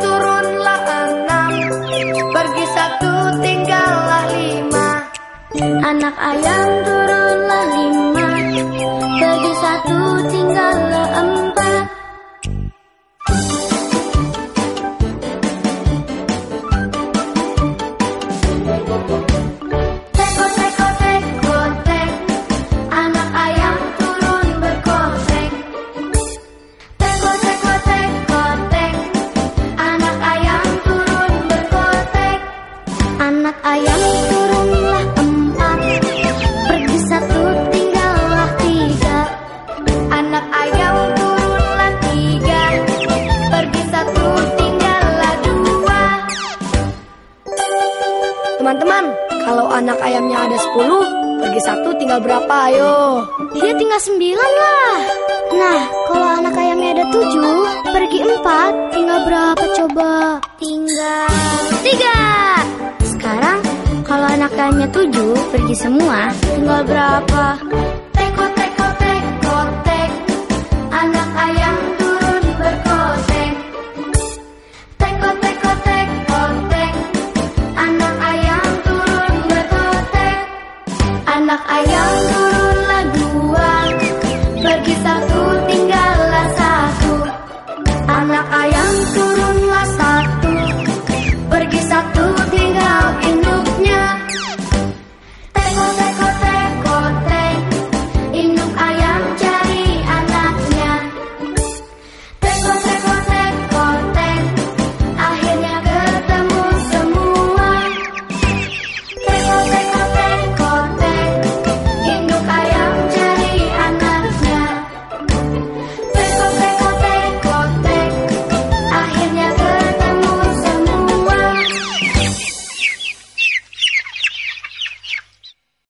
turunlah enam Pergi satu tinggallah lima. Anak ayam turunlah lima Pergi satu tinggallah kalau anak ayamnya ada 10, pergi satu tinggal berapa ayo? Dia tinggal sembilan lah Nah, kalau anak ayamnya ada tujuh Pergi empat Tinggal berapa coba? Tinggal tiga Sekarang kalau anak ayamnya tujuh Pergi semua Tinggal berapa? Anak ayamku